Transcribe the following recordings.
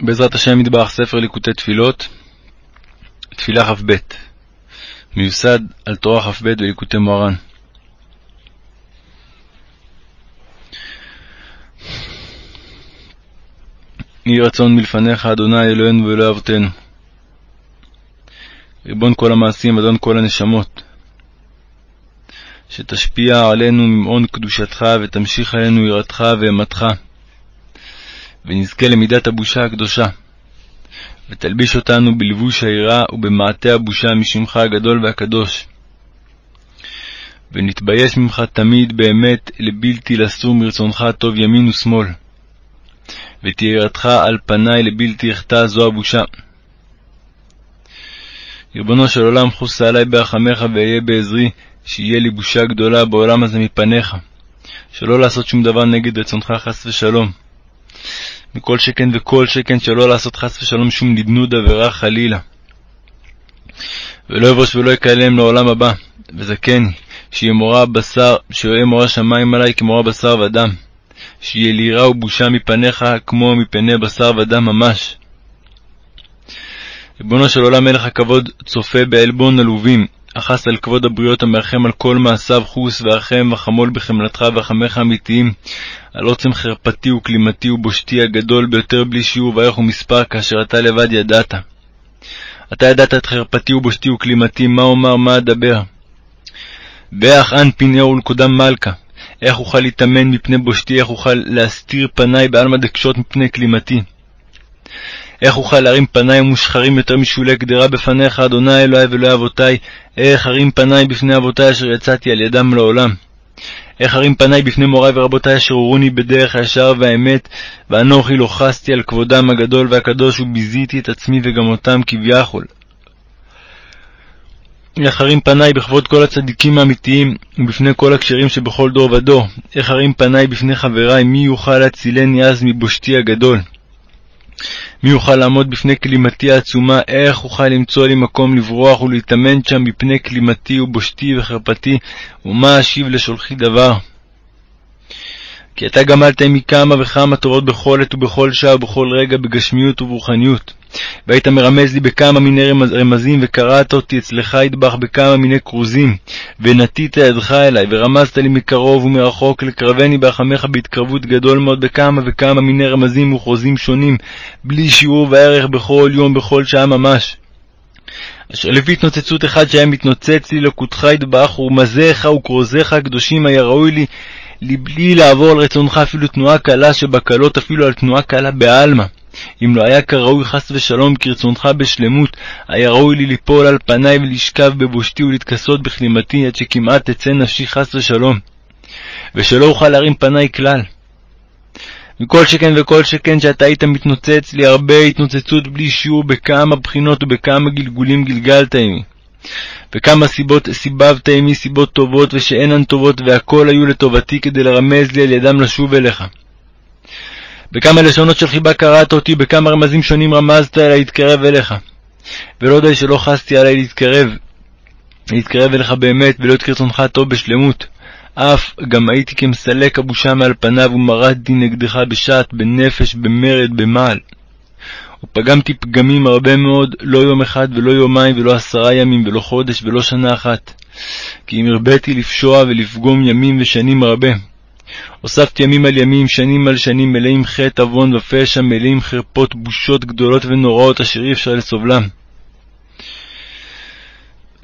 בעזרת השם מטבח ספר ליקוטי תפילות, תפילה כ"ב, מיוסד על תורה כ"ב וליקוטי מוהר"ן. יהי רצון מלפניך, אדוני אלוהינו ואלוהי אבותינו. ריבון כל המעשים, אדון כל הנשמות, שתשפיע עלינו ממעון קדושתך ותמשיך עלינו יראתך ואימתך. ונזכה למידת הבושה הקדושה, ותלביש אותנו בלבוש היראה ובמעטה הבושה משמך הגדול והקדוש. ונתבייש ממך תמיד באמת לבלתי לסור מרצונך טוב ימין ושמאל. ותהיה יראתך על פניי לבלתי אחטא זו הבושה. ריבונו של עולם, חוסה עלי ברחמך ואהיה בעזרי, שיהיה לי בושה גדולה בעולם הזה מפניך, שלא לעשות שום דבר נגד רצונך חס ושלום. מכל שכן וכל שכן שלא לעשות חס ושלום שום נדנוד עבירה חלילה. ולא יבוש ולא יקלם לעולם הבא, וזכני, שיהיה מורא בשר, שיהיה מורא שמיים עלי כמורא בשר ודם, שיהיה לי רע ובושה מפניך כמו מפני בשר ודם ממש. ריבונו של עולם מלך הכבוד צופה בעלבון עלובים, אחס על כבוד הבריות המרחם על כל מעשיו חוס ואחם וחמול בחמלתך וחמך אמיתיים, על עוצם חרפתי וכלימתי ובושתי הגדול ביותר בלי שיעור וערך ומספר, כאשר אתה לבד ידעת. אתה ידעת את חרפתי ובושתי וכלימתי, מה אומר, מה אדבר. ואך אן פינאו ולקודם מלכה, איך אוכל להתאמן מפני בושתי, איך אוכל להסתיר פניי בעלמא דקשות מפני כלימתי. איך אוכל להרים פניי מושחרים יותר משולי גדרה בפניך, אדוני אלוהי ואלוהי אבותי, איך ארים פניי בפני אבותי אשר יצאתי על ידם לעולם. איך ארים פניי בפני מוריי ורבותי אשר הורוני בדרך הישר והאמת, ואנוכי לא חסתי על כבודם הגדול והקדוש, וביזיתי את עצמי וגם אותם כביכול. איך ארים פניי בכבוד כל הצדיקים האמיתיים, ובפני כל הכשרים שבכל דור ודור. איך ארים פניי בפני חבריי, מי יוכל להצילני אז מבושתי הגדול. מי יוכל לעמוד בפני כלימתי העצומה? איך אוכל למצוא לי מקום לברוח ולהתאמן שם מפני כלימתי ובושתי וחרפתי? ומה אשיב לשולחי דבר? כי אתה גמלת עמי כמה וכמה תורות בכל עת ובכל שעה ובכל רגע בגשמיות וברוחניות. והיית מרמז לי בכמה מיני רמזים, וקראת אותי אצלך ידבח בכמה מיני כרוזים, ונטית ידך אלי, ורמזת לי מקרוב ומרחוק, לקרבני בהחמך בהתקרבות גדול מאוד בכמה וכמה מיני רמזים וכרוזים שונים, בלי שיעור וערך בכל יום, בכל שעה ממש. אשר לפי התנוצצות אחד שהיה מתנוצץ לי לקותך ידבח, ורמזיך וכרוזיך הקדושים היה ראוי לי לבלי לעבור על רצונך אפילו תנועה קלה שבקלות, אפילו על תנועה קלה בעלמא. אם לא היה כראוי חס ושלום כרצונך בשלמות, היה ראוי לי ליפול על פניי ולשכב בבושתי ולהתכסות בכלימתי, עד שכמעט תצא נפשי חס ושלום, ושלא אוכל להרים פניי כלל. מכל שכן וכל שכן שאתה היית מתנוצץ לי הרבה התנוצצות בלי שיעור בכמה בחינות ובכמה גלגולים גלגלת עמי. וכמה סיבות סיבבת עמי סיבות טובות ושאינן טובות, והכל היו לטובתי כדי לרמז לי על ידם לשוב אליך. בכמה לשונות של חיבה קראת אותי, בכמה רמזים שונים רמזת אלי להתקרב אליך. ולא די שלא חסתי עלי להתקרב, להתקרב אליך באמת, ולא את כרצונך הטוב בשלמות. אף גם הייתי כמסלק הבושה מעל פניו, ומרדתי נגדך בשעת, בנפש, במרד, במעל. ופגמתי פגמים הרבה מאוד, לא יום אחד ולא יומיים ולא עשרה ימים ולא חודש ולא שנה אחת. כי אם הרביתי לפשוע ולפגום ימים ושנים הרבה. הוספתי ימים על ימים, שנים על שנים, מלאים חטא, עוון ופשע, מלאים חרפות, בושות גדולות ונוראות, אשר אי אפשר לסובלם.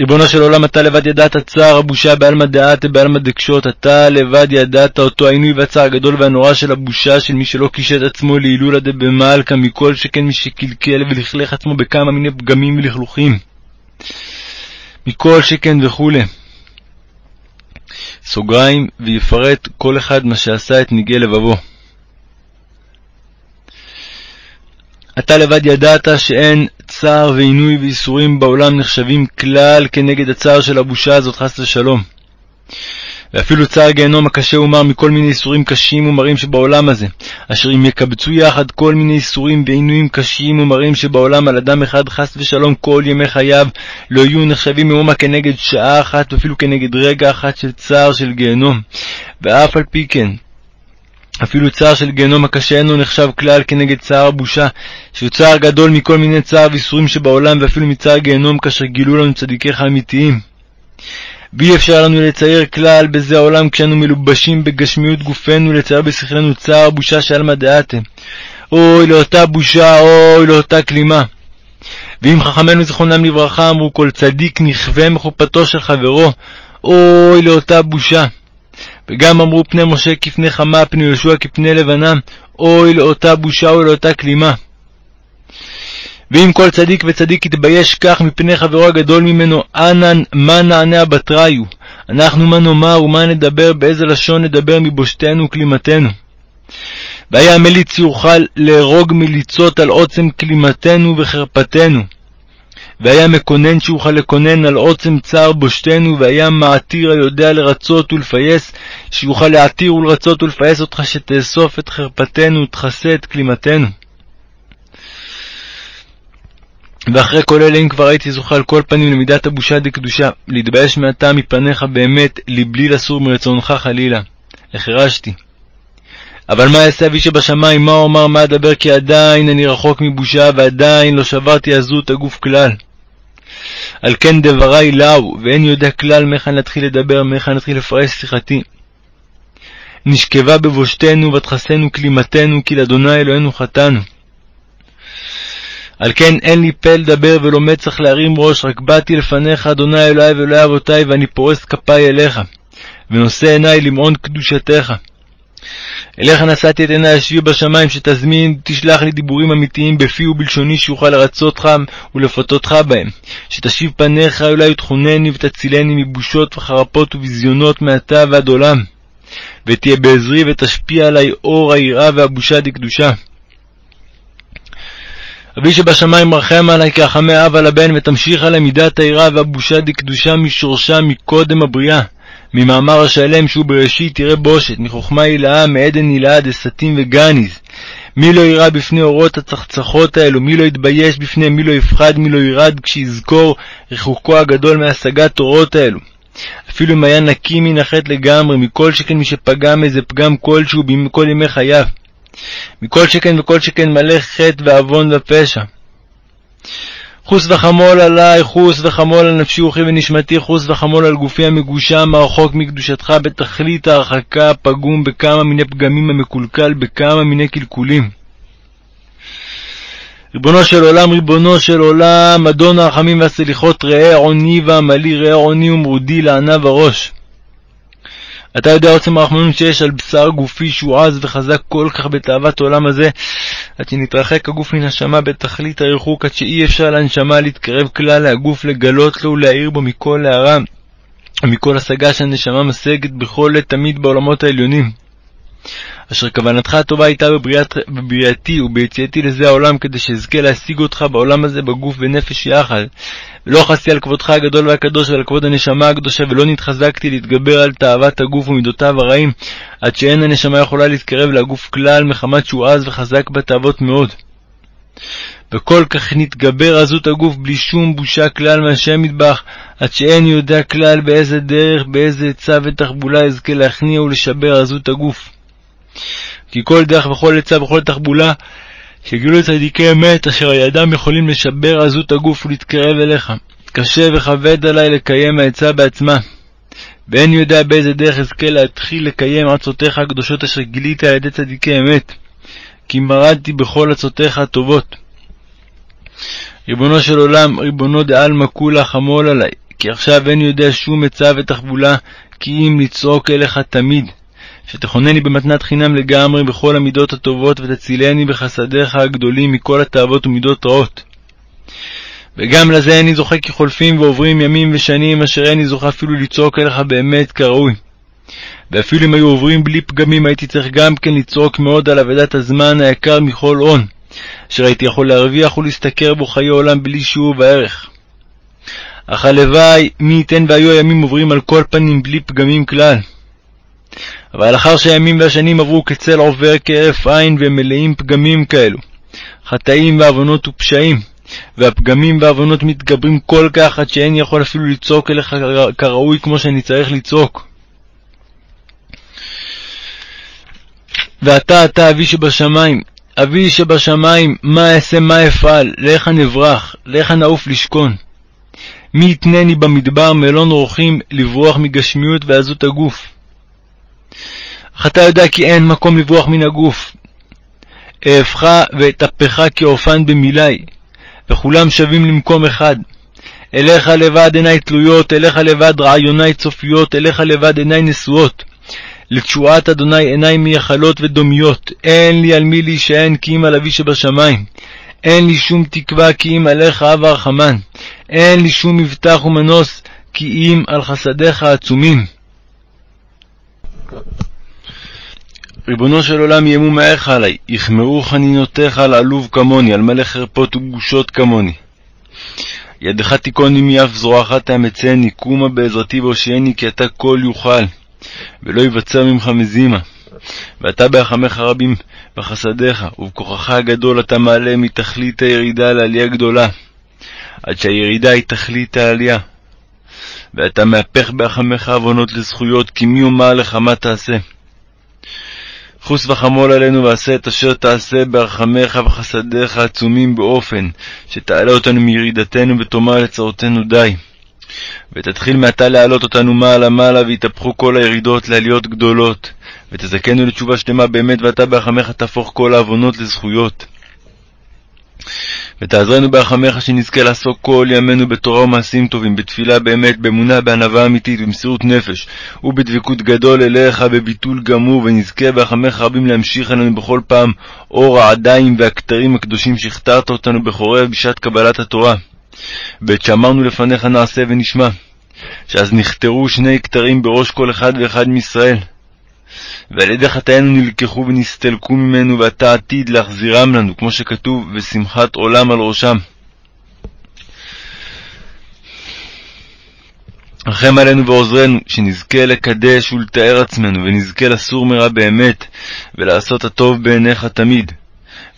ריבונו של עולם, אתה לבד ידעת צער הבושה בעלמא דעתה בעלמא דקשות, אתה לבד ידעת אותו העינוי והצער הגדול והנורא של הבושה של מי שלא קישט עצמו להילולא דבמלכא, מכל שכן מי שקלקל ולכלך עצמו בכמה מיני פגמים ולכלוכים. מכל שכן וכולי. סוגריים, ויפרט כל אחד מה שעשה את ניגי לבבו. אתה לבד ידעת שאין צער ועינוי וייסורים בעולם נחשבים כלל כנגד הצער של הבושה הזאת, חס ושלום. ואפילו צער גיהנום הקשה ומר מכל מיני איסורים קשים ומרים שבעולם הזה, אשר אם יקבצו יחד כל מיני איסורים ועינויים קשים ומרים שבעולם על אדם אחד חס ושלום כל ימי חייו, לא יהיו נחשבים מאומה כנגד שעה אחת ואפילו כנגד רגע אחת של צער של גיהנום. ואף על פי כן, אפילו צער של גיהנום הקשה אינו נחשב כלל כנגד צער הבושה, שהוא צער גדול מכל מיני צער ואיסורים שבעולם, ואפילו מצער גיהנום כאשר גילו לנו צדיקיך האמיתיים. ואי אפשר לנו לצייר כלל בזה העולם כשאנו מלובשים בגשמיות גופנו, לצייר בשכלנו צער בושה שעלמא דעתה. אוי לאותה בושה, אוי לאותה כלימה. ואם חכמינו זיכרונם לברכה אמרו כל צדיק נכווה מחופתו של חברו, אוי לאותה בושה. וגם אמרו פני משה כפני חמה, פני יהושע כפני לבנה, אוי לאותה בושה, אוי לאותה כלימה. ואם כל צדיק וצדיק יתבייש כך מפני חברו הגדול ממנו, אנן, מה נענה בתראיו? אנחנו מה נאמר ומה נדבר, באיזה לשון נדבר מבושתנו וכלימתנו. והיה המליץ יוכל להרוג מליצות על עוצם כלימתנו וחרפתנו. והיה מקונן שיוכל לקונן על עוצם צער בושתנו, והיה מעתיר היודע לרצות ולפייס, שיוכל להתיר ולרצות ולפייס אותך, שתאסוף את חרפתנו ותכסה את כלימתנו. ואחרי כל אלה, אם כבר הייתי זוכה על כל פנים למידת הבושה דקדושה, להתבייש מעתה מפניך באמת, לבלי לסור מרצונך חלילה. החרשתי. אבל מה יעשה אבי שבשמיים, מה אומר, מה אדבר, כי עדיין אני רחוק מבושה, ועדיין לא שברתי עזות הגוף כלל. על כן דברי לאו, ואין יודע כלל מהיכן להתחיל לדבר, מהיכן להתחיל לפרש שיחתי. נשכבה בבושתנו, ותכסנו כלימתנו, כי לאדוני אלוהינו חטאנו. על כן אין לי פה לדבר ולא מצח להרים ראש, רק באתי לפניך, אדוני אלוהי ואלוהי אבותי, ואני פורס כפי אליך, ונושא עיני למעון קדושתך. אליך נשאתי את עיני אשבי בשמיים, שתזמין, תשלח לי דיבורים אמיתיים בפי ובלשוני, שיוכל לרצותך ולפתותך בהם. שתשיב פניך אולי ותכונני ותצילני מבושות וחרפות וביזיונות מעתה ועד עולם. ותהיה בעזרי ותשפיע עלי אור היראה והבושה דקדושה. אבי שבשמיים מרחם עלי כרחמי אב על הבן, ותמשיך עלי מידת היראה והבושה דקדושה משורשה מקודם הבריאה. ממאמר השלם שהוא בראשית תראה בושת, מחוכמה הילאה, מעדן הילאה, דסתים וגניז. מי לא יירא בפני אורות הצחצחות האלו? מי לא יתבייש בפניהם? מי לא יפחד? מי לא ירד כשיזכור רחוקו הגדול מהשגת אורות האלו? אפילו אם היה נקי מן החטא לגמרי, מכל שכן מי שפגם איזה פגם כלשהו בכל ימי חייו. מכל שכן וכל שכן מלא חטא ועוון ופשע. חוס וחמול עלי, חוס וחמול על נפשי רוחי ונשמתי, חוס וחמול על גופי המגושם, הרחוק מקדושתך בתכלית ההרחקה, הפגום בכמה מיני פגמים המקולקל, בכמה מיני קלקולים. ריבונו של עולם, ריבונו של עולם, אדון הרחמים והסליחות, ראה עוני ועמלי, ראה עוני ומרודי לענה וראש. אתה יודע עוצם הרחמנות שיש על בשר גופי שהוא עז וחזק כל כך בתאוות העולם הזה, עד שנתרחק הגוף מן השמה בתכלית הריחוק, עד שאי אפשר לנשמה להתקרב כלל להגוף, לגלות לו ולהאיר בו מכל הערה ומכל השגה שהנשמה משגת בכל עת תמיד בעולמות העליונים. אשר כוונתך הטובה הייתה בבריאת, בבריאתי וביציאתי לזה העולם, כדי שאזכה להשיג אותך בעולם הזה בגוף ונפש יחד. ולא חסי על כבודך הגדול והקדוש ועל כבוד הנשמה הקדושה, ולא נתחזקתי להתגבר על תאוות הגוף ומידותיו הרעים, עד שאין הנשמה יכולה להתקרב לגוף כלל, מחמת שהוא עז וחזק בתאוות מאוד. וכל כך נתגבר עזות הגוף בלי שום בושה כלל מהשם מטבח, עד שאין יודע כלל באיזה דרך, באיזה עצה ותחבולה אזכה להכניע ולשבר עזות הגוף. כי כל דרך וכל עצה וכל תחבולה שגילו צדיקי אמת, אשר הידם יכולים לשבר עזות הגוף ולהתקרב אליך. קשה וכבד עלי לקיים העצה בעצמה. ואין יודע באיזה דרך אזכה להתחיל לקיים עצותיך הקדושות אשר גילית על ידי צדיקי אמת, כי מרדתי בכל עצותיך הטובות. ריבונו של עולם, ריבונו דעלמא כולה חמול עלי, כי עכשיו אין יודע שום עצה ותחבולה, כי אם לצעוק אליך תמיד. שתכונני במתנת חינם לגמרי בכל המידות הטובות, ותצילני בחסדיך הגדולים מכל התאוות ומידות רעות. וגם לזה איני זוכה כי חולפים ועוברים ימים ושנים, אשר איני זוכה אפילו לצעוק אליך באמת כראוי. ואפילו אם היו עוברים בלי פגמים, הייתי צריך גם כן לצעוק מאוד על אבדת הזמן היקר מכל הון, אשר הייתי יכול להרוויח ולהשתכר בו חיי עולם בלי שיעור וערך. אך הלוואי, מי ייתן והיו הימים עוברים על כל פנים בלי פגמים כלל. אבל לאחר שהימים והשנים עברו כצל עובר כהרף עין והם מלאים פגמים כאלו, חטאים ועוונות ופשעים, והפגמים והעוונות מתגברים כל כך עד שאין יכול אפילו לצעוק אליך כראוי כמו שאני צריך לצעוק. ואתה אתה אבי שבשמיים, אבי שבשמיים, מה אעשה מה אפעל, לאיך נברח, לאיך נעוף לשכון. מי יתנני במדבר מלון אורחים לברוח מגשמיות ועזות הגוף. אך אתה יודע כי אין מקום לברוח מן הגוף. אהבך ואטפך כאופן במילאי, וכולם שווים למקום אחד. אליך לבד עיני תלויות, אליך לבד רעיוני צופיות, אליך לבד עיני נשואות. לתשועת אדוני עיני מייחלות ודומיות, אין לי על מי להישען כי אם על אבי שבשמיים. אין לי שום תקווה כי אם עליך אב הרחמן. אין לי שום מבטח ומנוס כי אם על חסדיך העצומים. ריבונו של עולם ימו מעך עלי, יחמרו חנינותיך על עלוב כמוני, על מלא חרפות ובושות כמוני. ידך תיכון עמי אף זרועך תאמצני, קומה בעזרתי והושיעני כי אתה כל יוכל, ולא יבצר ממך מזימה. ואתה בהחמך רבים בחסדיך, ובכוחך הגדול אתה מעלה מתכלית הירידה לעלייה גדולה, עד שהירידה היא תכלית העלייה. ואתה מהפך בהחמך עוונות לזכויות, כי מי יאמר לך מה תעשה? חוס וחמול עלינו ועשה את אשר תעשה ברחמיך וחסדיך עצומים באופן שתעלה אותנו מירידתנו ותאמר לצרותינו די. ותתחיל מעתה להעלות אותנו מעלה מעלה ויתהפכו כל הירידות לעליות גדולות, ותזכנו לתשובה שלמה באמת ואתה ברחמך תהפוך כל העוונות לזכויות. ותעזרנו ברחמך שנזכה לעסוק כל ימינו בתורה ומעשים טובים, בתפילה באמת, באמונה, בענווה אמיתית, במסירות נפש, ובדבקות גדול אליך, בביטול גמור, ונזכה ברחמך רבים להמשיך עלינו בכל פעם אור העדיים והכתרים הקדושים שהכתרת אותנו בחורב בשעת קבלת התורה. בעת שאמרנו לפניך נעשה ונשמע, שאז נכתרו שני כתרים בראש כל אחד ואחד מישראל. ועל ידי חטאינו נלקחו ונסתלקו ממנו, ואתה עתיד להחזירם לנו, כמו שכתוב, ושמחת עולם על ראשם. רחם עלינו ועוזרנו, שנזכה לקדש ולתאר עצמנו, ונזכה לסור מרע באמת, ולעשות הטוב בעיניך תמיד.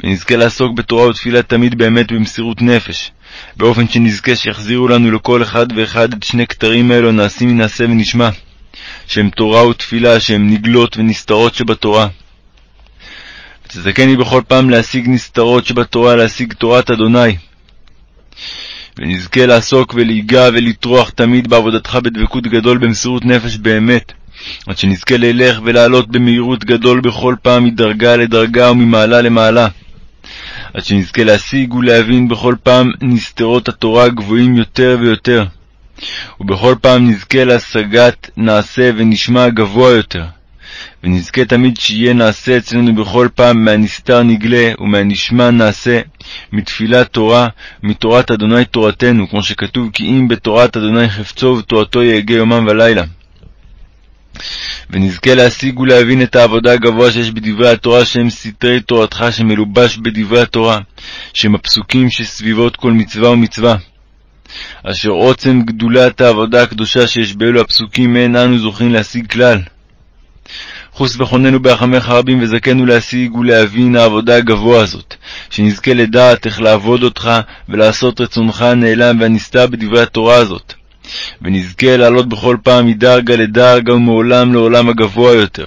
ונזכה לעסוק בתורה ותפילה תמיד באמת במסירות נפש, באופן שנזכה שיחזירו לנו לכל אחד ואחד את שני כתרים האלו הנעשים מנעשה ונשמע. שהם תורה ותפילה, שהם נגלות ונסתרות שבתורה. ותזכני בכל פעם להשיג נסתרות שבתורה, להשיג תורת אדוני. ונזכה לעסוק ולהיגע ולטרוח תמיד בעבודתך בדבקות גדול במסירות נפש באמת, עד שנזכה ללך ולעלות במהירות גדול בכל פעם מדרגה לדרגה וממעלה למעלה. עד שנזכה להשיג ולהבין בכל פעם נסתרות התורה הגבוהים יותר ויותר. ובכל פעם נזכה להשגת נעשה ונשמע גבוה יותר, ונזכה תמיד שיהיה נעשה אצלנו בכל פעם מהנסתר נגלה ומהנשמע נעשה, מתפילת תורה, מתורת אדוני תורתנו, כמו שכתוב כי אם בתורת אדוני חפצו ותורתו יהגה יומם ולילה. ונזכה להשיג ולהבין את העבודה הגבוהה שיש בדברי התורה שהם סתרי תורתך שמלובש בדברי התורה, שהם הפסוקים שסביבות כל מצווה ומצווה. אשר עוצם גדולת העבודה הקדושה שיש באלו הפסוקים אין אנו זוכים להשיג כלל. חוס וחוננו ברחמך רבים וזכנו להשיג ולהבין העבודה הגבוה הזאת, שנזכה לדעת איך לעבוד אותך ולעשות רצונך הנעלם והנסתר בדברי התורה הזאת, ונזכה לעלות בכל פעם מדרגה לדרגה ומעולם לעולם הגבוה יותר.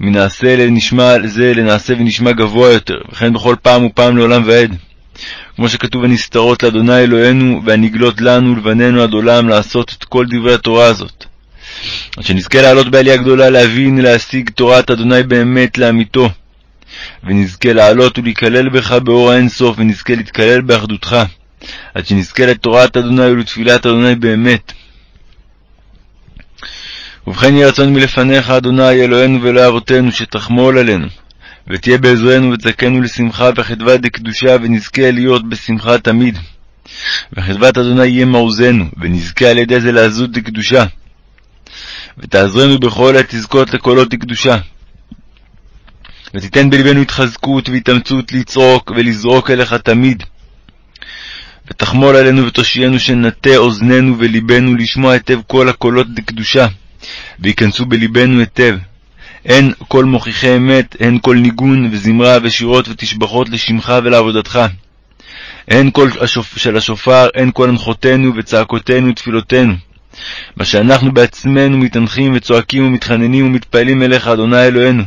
מנעשה לנשמע זה לנעשה ונשמע גבוה יותר, וכן בכל פעם ופעם לעולם ועד. כמו שכתוב הנסתרות לאדוני אלוהינו והנגלות לנו ולבנינו עד עולם לעשות את כל דברי התורה הזאת. עד שנזכה לעלות בעלייה גדולה להבין ולהשיג תורת אדוני באמת לאמיתו, ונזכה לעלות ולהיכלל בך באור האינסוף, ונזכה להתכלל באחדותך, עד שנזכה לתורת אדוני ולתפילת אדוני באמת. ובכן יהי רצון מלפניך, אדוני אלוהינו ואלוהי אבותינו, שתחמול עלינו, ותהיה בעזרנו ותזכנו לשמחה וחדווה דקדושה, ונזכה להיות בשמחה תמיד. וחדוות אדוני יהיה מעוזנו, ונזכה על ידי זה לעזות דקדושה. ותעזרנו בכל עת לזכות לקולות דקדושה. ותיתן בלבנו התחזקות והתאמצות לצעוק ולזרוק אליך תמיד. ותחמול עלינו ותושיינו שנטה אוזנינו ולבנו לשמוע היטב כל הקולות דקדושה, וייכנסו בלבנו היטב. הן כל מוכיחי אמת, הן כל ניגון וזמרה ושירות ותשבחות לשמך ולעבודתך. הן כל השופ... של השופר, הן כל הנחותינו וצעקותינו ותפילותינו. מה שאנחנו בעצמנו מתאנחים וצועקים ומתחננים ומתפעלים אליך, אדוני אלוהינו.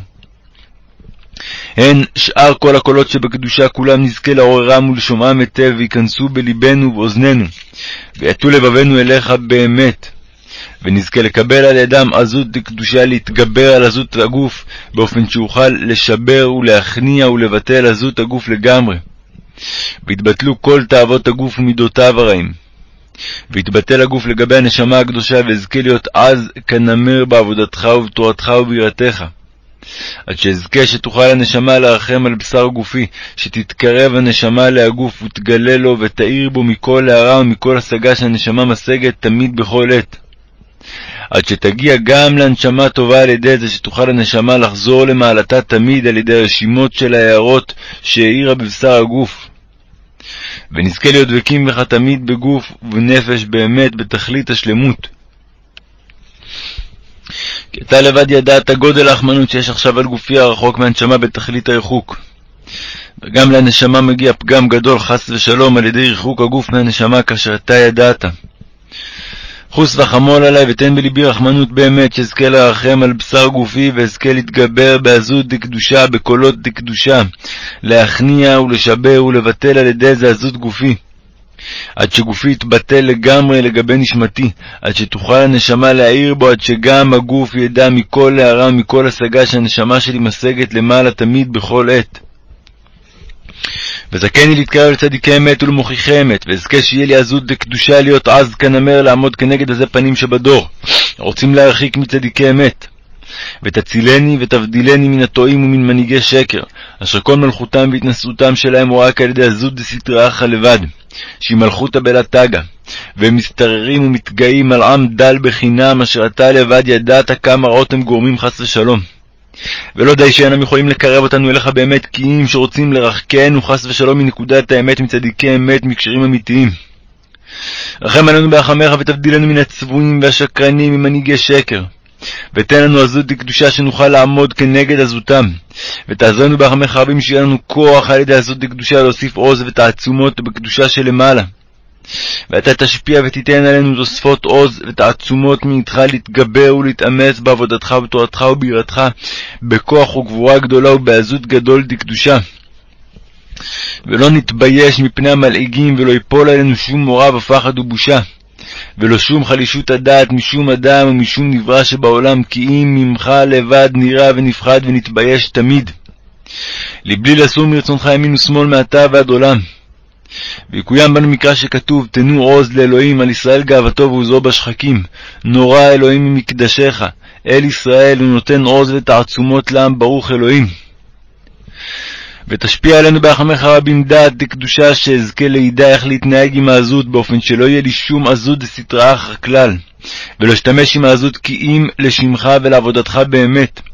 הן שאר כל הקולות שבקדושה כולם נזכה לעוררם ולשומעם היטב, וייכנסו בלבנו ובאוזנינו, ויטו לבבנו אליך באמת. ונזכה לקבל על ידם עזות דקדושה להתגבר על עזות הגוף, באופן שאוכל לשבר ולהכניע ולבטל עזות הגוף לגמרי. ויתבטלו כל תאוות הגוף ומידותיו הרעים. ויתבטל הגוף לגבי הנשמה הקדושה, ואזכה להיות עז כנמר בעבודתך ובתורתך וביראתך. עד שאזכה שתוכל הנשמה לרחם על בשר גופי, שתתקרב הנשמה להגוף ותגלה לו ותאיר בו מכל הערה ומכל השגה שהנשמה משגת תמיד בכל עת. עד שתגיע גם להנשמה טובה על ידי זה שתוכל הנשמה לחזור למעלתה תמיד על ידי רשימות של ההערות שהאירה בבשר הגוף. ונזכה להיות דבקים בך תמיד בגוף ובנפש באמת בתכלית השלמות. כי אתה לבד ידעת גודל האחמנות שיש עכשיו על גופי הרחוק מהנשמה בתכלית הריחוק. וגם לנשמה מגיע פגם גדול חס ושלום על ידי ריחוק הגוף מהנשמה כאשר אתה ידעת. חוס וחמול עלי ותן בלבי רחמנות באמת, שאזכה לרחם על בשר גופי, ואזכה להתגבר בעזות דקדושה, בקולות דקדושה, להכניע ולשבר ולבטל על ידי זה עזות גופי. עד שגופי יתבטל לגמרי לגבי נשמתי, עד שתוכל הנשמה להעיר בו, עד שגם הגוף ידע מכל הערה ומכל השגה שהנשמה שלי משגת למעלה תמיד בכל עת. וזכני להתקרב לצדיקי אמת ולמוכיחי אמת, ואזכה שיהיה לי עזות דקדושה להיות עז כנמר לעמוד כנגד עזי פנים שבדור, רוצים להרחיק מצדיקי אמת. ותצילני ותבדילני מן הטועים ומן מנהיגי שקר, אשר כל מלכותם והתנשאותם שלהם הוא רק על ידי עזות דסטרא אחא לבד, שהיא מלכותא בלה תגא, והם מסתררים ומתגאים על עם דל בחינם, אשר אתה לבד ידעת כמה רעות הם גורמים חס ושלום. ולא די שאינם יכולים לקרב אותנו אליך באמת, כי אם שרוצים לרחקנו חס ושלום מנקודת האמת, מצדיקי אמת, מקשרים אמיתיים. רחם עלינו ברחמך ותבדילנו מן הצבועים והשקרנים ממנהיגי שקר. ותן לנו עזות דקדושה שנוכל לעמוד כנגד עזותם. ותעזרנו ברחמך רבים שיהיה לנו כוח על ידי עזות דקדושה להוסיף עוז ותעצומות בקדושה שלמעלה. ואתה תשפיע ותיתן עלינו תוספות עוז ותעצומות מאיתך להתגבר ולהתאמץ בעבודתך ובתורתך וביראתך בכוח וגבורה גדולה ובעזות גדול דקדושה. ולא נתבייש מפני המלעיגים, ולא יפול עלינו שום מורא ופחד ובושה. ולא שום חלישות הדעת משום אדם ומשום נברא שבעולם, כי אם ממך לבד נראה ונפחד ונתבייש תמיד. לבלי לסור מרצונך ימין ושמאל מעתה ועד עולם. ויקוים בנו מקרא שכתוב, תנו עוז לאלוהים על ישראל גאוותו ועוזרו בשחקים. נורא אלוהים ממקדשך. אל ישראל הוא נותן עוז ותעצומות לעם, ברוך אלוהים. ותשפיע עלינו ברחמך רבים דעת דקדושה, שאזכה לידע איך להתנהג עם העזות, באופן שלא יהיה לי שום עזות דסתרא אחרא כלל, ולא אשתמש עם העזות כי אם לשמך ולעבודתך באמת.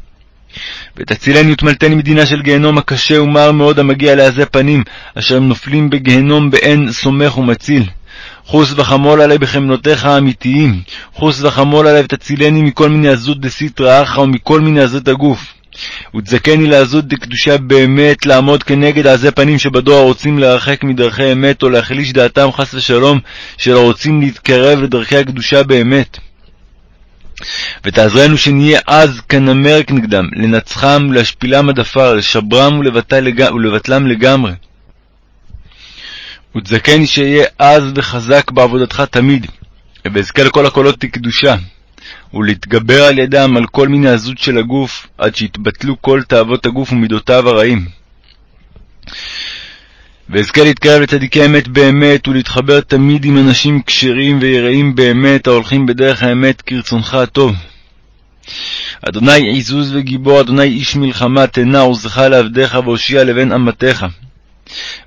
ותצילני ותמלטני מדינה של גיהנום הקשה ומר מאוד המגיע לעזי פנים, אשר הם נופלים בגיהנום באין סומך ומציל. חוס וחמול עלי בחמנותיך האמיתיים, חוס וחמול עלי ותצילני מכל מיני עזות דסיטרא אחא ומכל מיני עזות הגוף. ותזכני לעזות דקדושה באמת לעמוד כנגד עזי פנים שבדור הרוצים להרחק מדרכי אמת או להחליש דעתם חס ושלום של הרוצים להתקרב לדרכי הקדושה באמת. ותעזרנו שנהיה עז כנמר כנגדם, לנצחם ולהשפילם עד עפר, לשברם. ולבטלם לגמרי. ותזכני שאהיה עז וחזק בעבודתך תמיד, ואזכה לכל הקולות לקדושה, ולהתגבר על ידם על כל מיני עזות של הגוף, עד שיתבטלו כל תאוות הגוף ומידותיו הרעים. ואזכה להתקרב לצדיקי אמת באמת, ולהתחבר תמיד עם אנשים כשרים ויראים באמת, ההולכים בדרך האמת כרצונך הטוב. אדוני עזוז וגיבור, אדוני איש מלחמה, תנע עוזך לעבדיך והושיע לבן אמתך.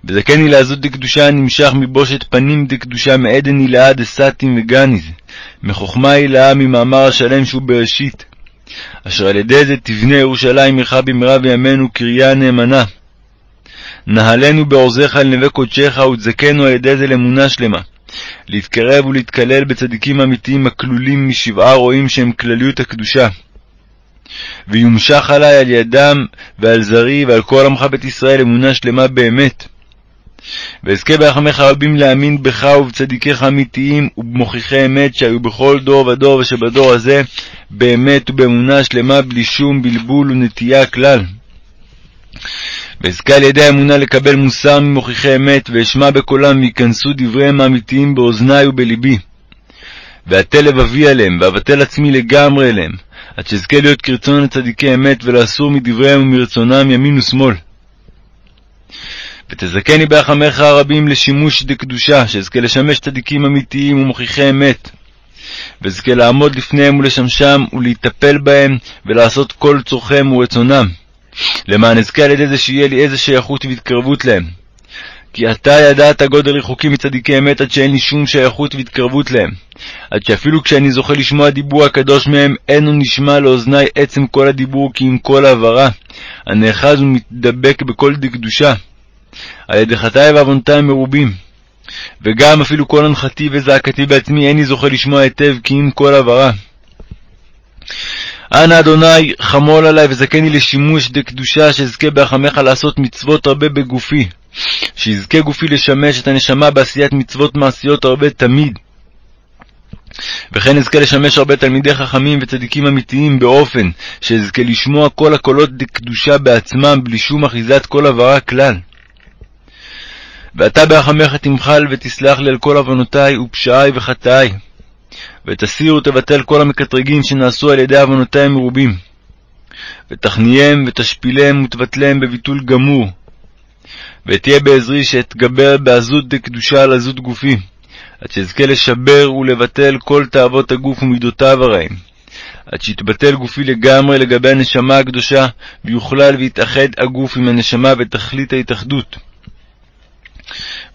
וזכני לעזות דקדושה הנמשך מבושת פנים דקדושה מעדן הילאה דסתים וגניז, מחוכמה הילאה ממאמר השלם שהוא בראשית, אשר על ידי זה תבנה ירושלים עירך במהרה בימינו קריה נאמנה. נהלנו בעוזך אל נווה קודשך ותזכנו על ידי זה לאמונה שלמה. להתקרב ולהתקלל בצדיקים אמיתיים הכלולים משבעה רועים שהם כלליות הקדושה. ויומשך עלי על ידם ועל זרי ועל כל עמך בית ישראל אמונה שלמה באמת. ואזכה ברחמך רבים להאמין בך ובצדיקיך אמיתיים ובמוכיחי אמת שהיו בכל דור ודור ושבדור הזה באמת ובאמונה שלמה בלי שום בלבול ונטייה כלל. ואזכה על ידי האמונה לקבל מוסר ממוכיחי אמת, ואשמע בקולם וייכנסו דבריהם האמיתיים באוזני ובלבי. ואתה לבבי עליהם, ואבטל עצמי לגמרי אליהם, עד שאזכה להיות כרצון לצדיקי אמת, ולאסור מדבריהם ומרצונם ימין ושמאל. ותזכני ברחמך הרבים לשימוש דקדושה, שאזכה לשמש צדיקים אמיתיים ומוכיחי אמת. ואזכה לעמוד לפניהם ולשמשם, ולהיטפל בהם, ולעשות כל צורכיהם ורצונם. למען אזכה על ידי זה שיהיה לי איזה שייכות והתקרבות להם. כי אתה ידעת גודל ריחוקי מצדיקי אמת עד שאין לי שום שייכות והתקרבות להם. עד שאפילו כשאני זוכה לשמוע דיבור הקדוש מהם, אין הוא נשמע לאוזני עצם כל הדיבור כי אם כל העברה, הנאחז ומתדבק בכל דקדושה. על ידי חטאי ועוונותי מרובים. וגם אפילו כל הנחתי וזעקתי בעצמי איני זוכה לשמוע היטב כי אם כל עברה. אנא אדוני חמול עלי וזכני לשימוש דקדושה שאזכה בהחמך לעשות מצוות הרבה בגופי, שיזכה גופי לשמש את הנשמה בעשיית מצוות מעשיות הרבה תמיד. וכן אזכה לשמש הרבה תלמידי חכמים וצדיקים אמיתיים באופן שאזכה לשמוע כל הקולות דקדושה בעצמם בלי שום אחיזת כל עברה כלל. ואתה ברחמך תמחל ותסלח לי על כל עוונותי ופשעי וחטאי, ותסיר ותבטל כל המקטרגים שנעשו על ידי עוונותי המרובים, ותכניהם ותשפילם ותבטלם בביטול גמור, ותהיה בעזרי שאתגבר בעזות דקדושה על עזות גופי, עד שאזכה לשבר ולבטל כל תאוות הגוף ומידותיו הרעים, עד שיתבטל גופי לגמרי לגבי הנשמה הקדושה, ויוכלל ויתאחד הגוף עם הנשמה ותכלית ההתאחדות.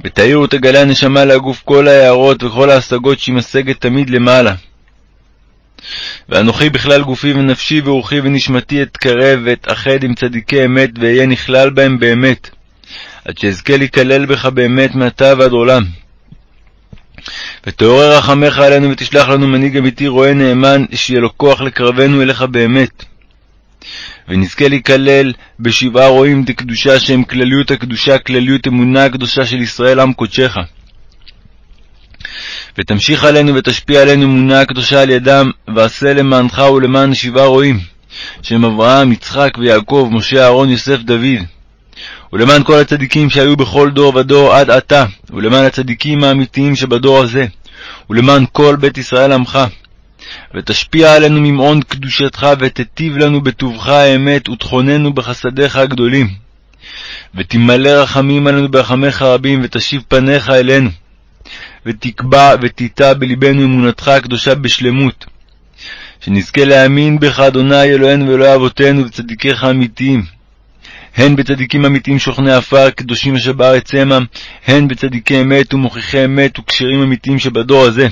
ותאיר ותגלה הנשמה להגוף כל ההערות וכל ההשגות שהיא משגת תמיד למעלה. ואנוכי בכלל גופי ונפשי ורוחי ונשמתי אתקרב ואתאחד עם צדיקי אמת ואהיה נכלל בהם באמת, עד שאזכה להיכלל בך באמת מעתה ועד עולם. ותעורר רחמך עלינו ותשלח לנו מנהיג אמיתי רועה נאמן, שיהיה לו כוח לקרבנו אליך באמת. ונזכה להיכלל בשבעה רועים דקדושה שהם כלליות הקדושה, כלליות אמונה הקדושה של ישראל עם קודשך. ותמשיך עלינו ותשפיע עלינו אמונה הקדושה על ידם, ועשה למענך ולמען שבעה רועים, שהם אברהם, יצחק ויעקב, משה, אהרון, יוסף, דוד. ולמען כל הצדיקים שהיו בכל דור ודור עד עתה, ולמען הצדיקים האמיתיים שבדור הזה, ולמען כל בית ישראל עמך. ותשפיע עלינו ממעון קדושתך, ותיטיב לנו בטובך האמת, ותכוננו בחסדיך הגדולים. ותמלא רחמים עלינו ברחמיך רבים, ותשיב פניך אלינו. ותקבע ותיטע בלבנו אמונתך הקדושה בשלמות. שנזכה להאמין בך, אדוני אלוהינו ואלוהי אבותינו, וצדיקיך האמיתיים. הן בצדיקים אמיתיים שוכני עפר, קדושים אשר בארץ המה, הן בצדיקי אמת ומוכיחי אמת וכשרים אמיתיים שבדור הזה.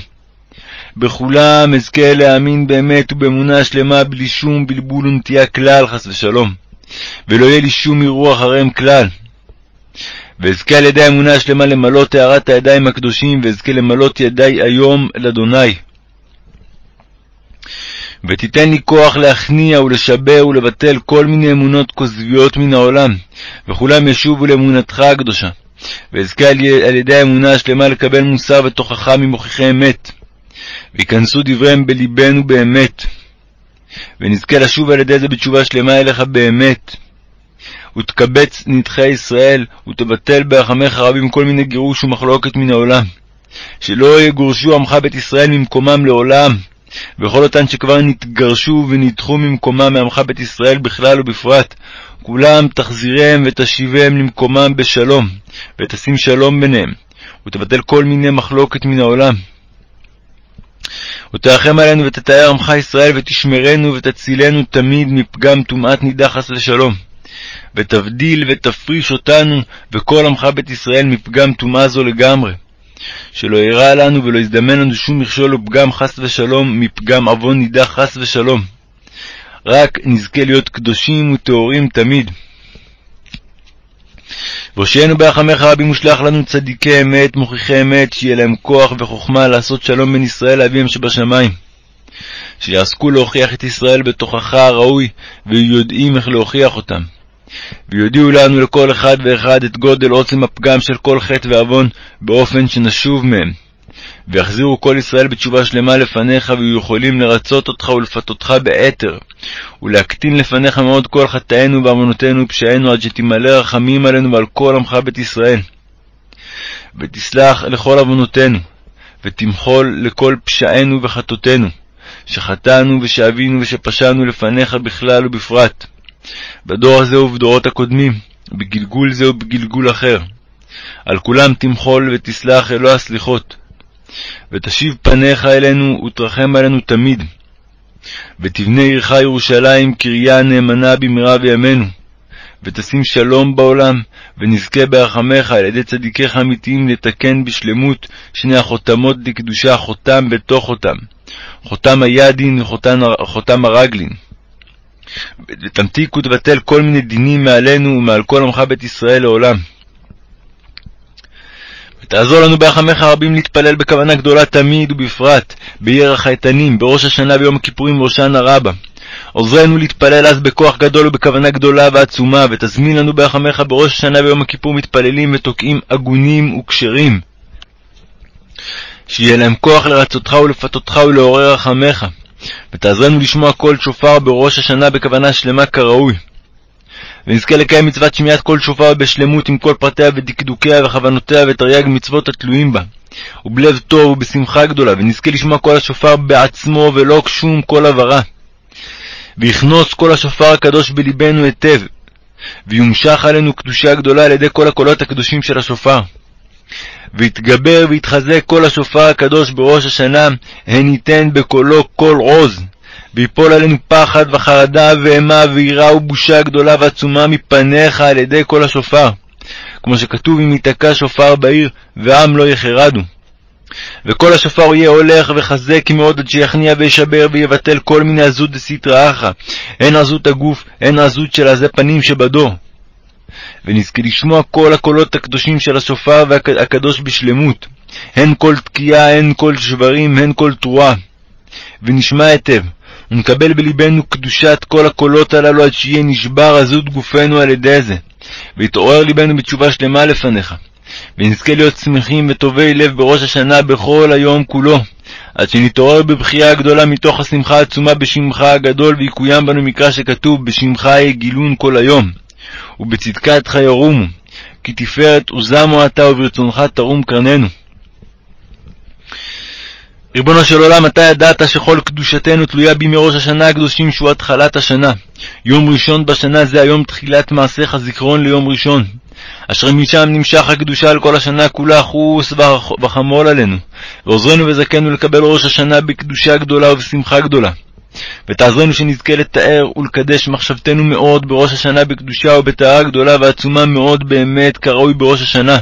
בכולם אזכה להאמין באמת ובאמונה שלמה בלי שום בלבול ונטייה כלל, חס ושלום, ולא יהיה לי שום ערעור אחריהם כלל. ואזכה על ידי האמונה השלמה למלות טהרת הידיים הקדושים, ואזכה למלות ידי היום לאדוני. ותיתן לי כוח להכניע ולשבר ולבטל כל מיני אמונות כוזביות מן העולם, וכולם ישובו לאמונתך הקדושה. ואזכה על ידי האמונה השלמה לקבל מוסר ותוכחה ממוכיחי אמת, ויכנסו דבריהם בלבנו באמת, ונזכה לשוב על ידי זה בתשובה שלמה אליך באמת. ותקבץ נדחי ישראל, ותבטל ברחמך רבים כל מיני גירוש ומחלוקת מן העולם. שלא יגורשו עמך בית ישראל ממקומם לעולם, וכל אותן שכבר נתגרשו ונדחו ממקומם מעמך בית ישראל בכלל ובפרט, כולם תחזירם ותשיבם למקומם בשלום, ותשים שלום ביניהם, ותבטל כל מיני מחלוקת מן העולם. ותרחם עלינו ותתאר עמך ישראל ותשמרנו ותצילנו תמיד מפגם טומאת נידה חס ושלום. ותבדיל ותפריש אותנו וכל עמך בית ישראל מפגם טומאה זו לגמרי. שלא אירע לנו ולא יזדמן לנו שום מכשול או פגם חס ושלום מפגם עוון נידה חס ושלום. רק נזכה להיות קדושים וטהורים תמיד. והושיענו ברחמך רבים ושלח לנו צדיקי אמת, מוכיחי אמת, שיהיה להם כוח וחוכמה לעשות שלום בין ישראל לאביהם שבשמיים. שיעסקו להוכיח את ישראל בתוכך הראוי, ויהיו יודעים איך להוכיח אותם. ויודיעו לנו לכל אחד ואחד את גודל עוצם הפגם של כל חטא ועוון, באופן שנשוב מהם. ויחזירו כל ישראל בתשובה שלמה לפניך, ויהיו יכולים לרצות אותך ולפתותך באתר, ולהקטין לפניך מאוד כל חטאינו ועוונותינו ופשעינו, עד שתמלא רחמים עלינו ועל כל עמך בית ישראל. ותסלח לכל עוונותינו, ותמחול לכל פשעינו וחטאותינו, שחטאנו ושאבינו ושפשענו לפניך בכלל ובפרט, בדור הזה ובדורות הקודמים, בגלגול זה ובגלגול אחר. על כולם תמחול ותסלח אלוה הסליחות. ותשיב פניך אלינו ותרחם עלינו תמיד. ותבנה עירך ירושלים קריה נאמנה במהרה בימינו. ותשים שלום בעולם, ונזכה ברחמך על ידי צדיקיך האמיתיים לתקן בשלמות שני החותמות לקדושה, חותם בתוך חותם, חותם הידין וחותם הרגלין. ותמתיק ותבטל כל מיני דינים מעלינו ומעל כל עמך בית ישראל לעולם. ותעזור לנו ברחמך הרבים להתפלל בכוונה גדולה תמיד ובפרט בירח האיתנים, בראש השנה ביום הכיפורים ובראשנה רבה. עוזרנו להתפלל אז בכוח גדול ובכוונה גדולה ועצומה, ותזמין לנו ברחמך בראש השנה ביום הכיפור מתפללים ותוקעים הגונים וכשרים. שיהיה להם כוח לרצותך ולפתותך ולעורר רחמך, ותעזרנו לשמוע קול שופר בראש השנה בכוונה שלמה כראוי. ונזכה לקיים מצוות שמיעת קול שופר בשלמות עם כל פרטיה ודקדוקיה וכוונותיה ותרי"ג מצוות התלויים בה, ובלב טוב ובשמחה גדולה, ונזכה לשמוע קול השופר בעצמו ולא שום קול הברה. ויכנוס קול השופר הקדוש בלבנו היטב, ויומשך עלינו קדושה גדולה על ידי כל הקולות הקדושים של השופר. ויתגבר ויתחזק קול השופר הקדוש בראש השנה, הן ייתן בקולו קול עוז, ויפול עלינו פחד וחרדה ואימה ויראה ובושה גדולה ועצומה מפניך על ידי קול השופר, כמו שכתוב אם ייתקע שופר בעיר ועם לא יחרדו. וקול השופר יהיה הולך וחזק מאוד עד שיכניע וישבר ויבטל כל מיני עזות דסטרא אחרא, הן עזות הגוף, הן עזות של עזי פנים שבדור. ונזכה לשמוע כל הקולות הקדושים של השופר והקדוש בשלמות, הן כל תקיעה, הן כל שברים, הן כל תרועה. ונשמע היטב, ונקבל בלבנו קדושת כל הקולות הללו עד שיהיה נשבר עזות גופנו על ידי זה, ויתעורר לבנו בתשובה שלמה לפניך. ונזכה להיות שמחים וטובי לב בראש השנה בכל היום כולו, עד שנתעורר בבחייה הגדולה מתוך השמחה העצומה בשמך הגדול, ויקוים בנו מקרא שכתוב בשמך יגילון כל היום, ובצדקתך ירומו, כי תפארת עוזמו אתה וברצונך תרום קרננו. ריבונו של עולם, אתה ידעת שכל קדושתנו תלויה בימי ראש השנה הקדושים שהוא התחלת השנה. יום ראשון בשנה זה היום תחילת מעשיך זיכרון ליום ראשון. אשר משם נמשך הקדושה על כל השנה כולה, חוס וחמול עלינו, ועוזרנו וזכנו לקבל ראש השנה בקדושה גדולה ובשמחה גדולה. ותעזרנו שנזכה לתאר ולקדש מחשבתנו מאוד בראש השנה בקדושה ובטהרה גדולה ועצומה מאוד באמת כראוי בראש השנה.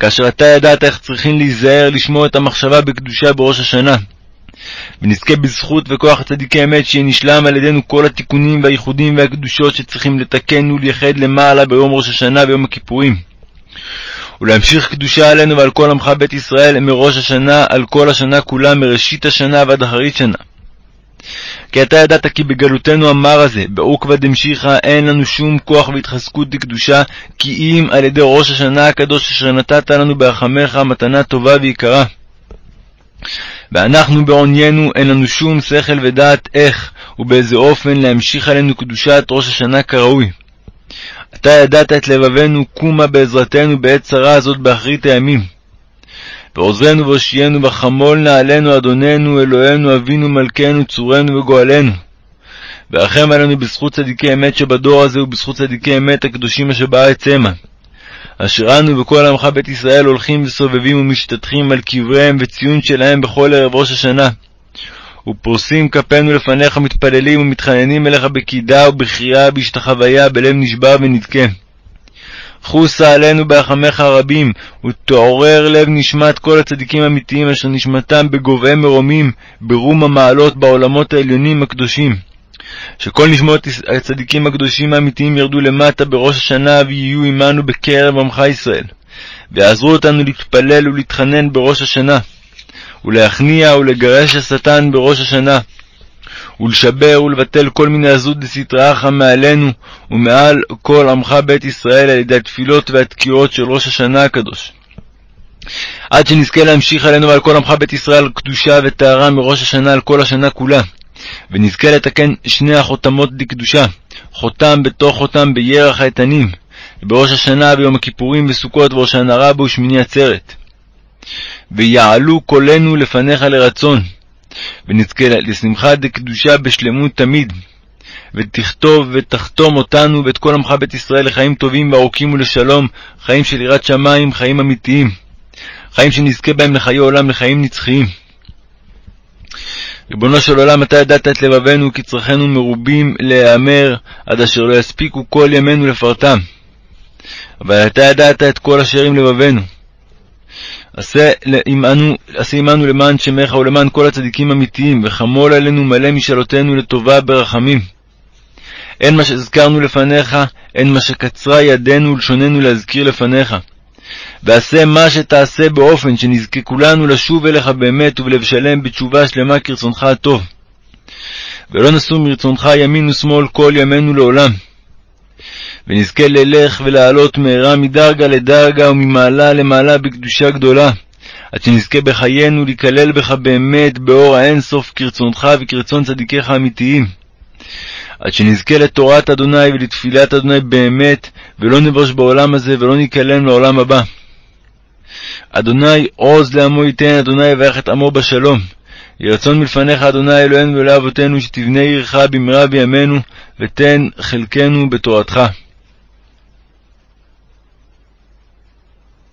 כאשר אתה ידעת איך צריכים להיזהר לשמור את המחשבה בקדושה בראש השנה. ונזכה בזכות וכוח הצדיקי אמת שיהיה נשלם על ידינו כל התיקונים והייחודים והקדושות שצריכים לתקן ולייחד למעלה ביום ראש השנה ויום הכיפורים. ולהמשיך קדושה עלינו ועל כל עמך בית ישראל מראש השנה על כל השנה כולה מראשית השנה ועד אחרית שנה. כי אתה ידעת כי בגלותנו המר הזה, בעוקבא דמשיחא, אין לנו שום כוח והתחזקות לקדושה, כי אם על ידי ראש השנה הקדוש אשר נתת לנו ברחמך מתנה טובה ויקרה. ואנחנו בעוניינו אין לנו שום שכל ודעת איך ובאיזה אופן להמשיך עלינו קדושת ראש השנה כראוי. אתה ידעת את לבבנו, קומה בעזרתנו בעת צרה הזאת באחרית הימים. ועוזרנו והושיענו וחמול נעלינו אדוננו, אלוהינו, אבינו, מלכנו, צורנו וגואלנו. ורחם עלינו בזכות צדיקי אמת שבדור הזה ובזכות צדיקי אמת הקדושים אשר בארץ המה. אשר אנו וכל עמך בית ישראל הולכים וסובבים ומשתטחים על קבריהם וציון שלהם בכל ערב ראש השנה. ופורסים כפינו לפניך מתפללים ומתחננים אליך בקידה ובקריאה בהשתחוויה בלב נשבר ונדכה. חוסה עלינו ברחמך הרבים, ותעורר לב נשמת כל הצדיקים האמיתיים אשר נשמתם בגובהי מרומים, ברום המעלות בעולמות העליונים הקדושים. שכל נשמות הצדיקים הקדושים האמיתיים ירדו למטה בראש השנה ויהיו עמנו בקרב עמך ישראל, ויעזרו אותנו להתפלל ולהתחנן בראש השנה, ולהכניע ולגרש השטן בראש השנה, ולשבר ולבטל כל מיני עזות דסתרא אחא מעלינו ומעל כל עמך בית ישראל על ידי התפילות והתקיעות של ראש השנה הקדוש. עד שנזכה להמשיך עלינו ועל כל עמך בית ישראל קדושה וטהרה מראש השנה על כל השנה כולה, ונזכה לתקן שני החותמות דקדושה, חותם בתוך חותם בירח האיתנים, בראש השנה ביום הכיפורים וסוכות והושענא רבה ושמיני עצרת. ויעלו קולנו לפניך לרצון, ונזכה לשמחה דקדושה בשלמות תמיד, ותכתוב ותחתום אותנו ואת כל עמך בית ישראל לחיים טובים וארוכים ולשלום, חיים של יראת שמיים, חיים אמיתיים, חיים שנזכה בהם לחיי עולם, לחיים נצחיים. ריבונו של עולם, אתה ידעת את לבבנו, כי צרכינו מרובים להיאמר, עד אשר לא יספיקו כל ימינו לפרטם. אבל אתה ידעת את כל אשר עם לבבנו. עשה עמנו, עשה עמנו למען שמך ולמען כל הצדיקים האמיתיים, וחמול עלינו מלא משאלותינו לטובה ברחמים. אין מה שהזכרנו לפניך, אין מה שקצרה ידינו ולשוננו להזכיר לפניך. ועשה מה שתעשה באופן שנזכה כולנו לשוב אליך באמת ובלב שלם בתשובה שלמה כרצונך הטוב. ולא נסור מרצונך ימין ושמאל כל ימינו לעולם. ונזכה ללך ולעלות מהרה מדרגה לדרגה וממעלה למעלה בקדושה גדולה, עד שנזכה בחיינו להיכלל בך באמת באור האינסוף כרצונך וכרצון צדיקיך האמיתיים. עד שנזכה לתורת אדוני ולתפילת אדוני באמת, ולא נבוש בעולם הזה ולא ניכלם לעולם הבא. אדוני עוז לעמו ייתן, אדוני יברך את עמו בשלום. יהי רצון מלפניך, אדוני אלוהינו ואלוהי אבותינו, שתבנה עירך במהרה בימינו, ותן חלקנו בתורתך.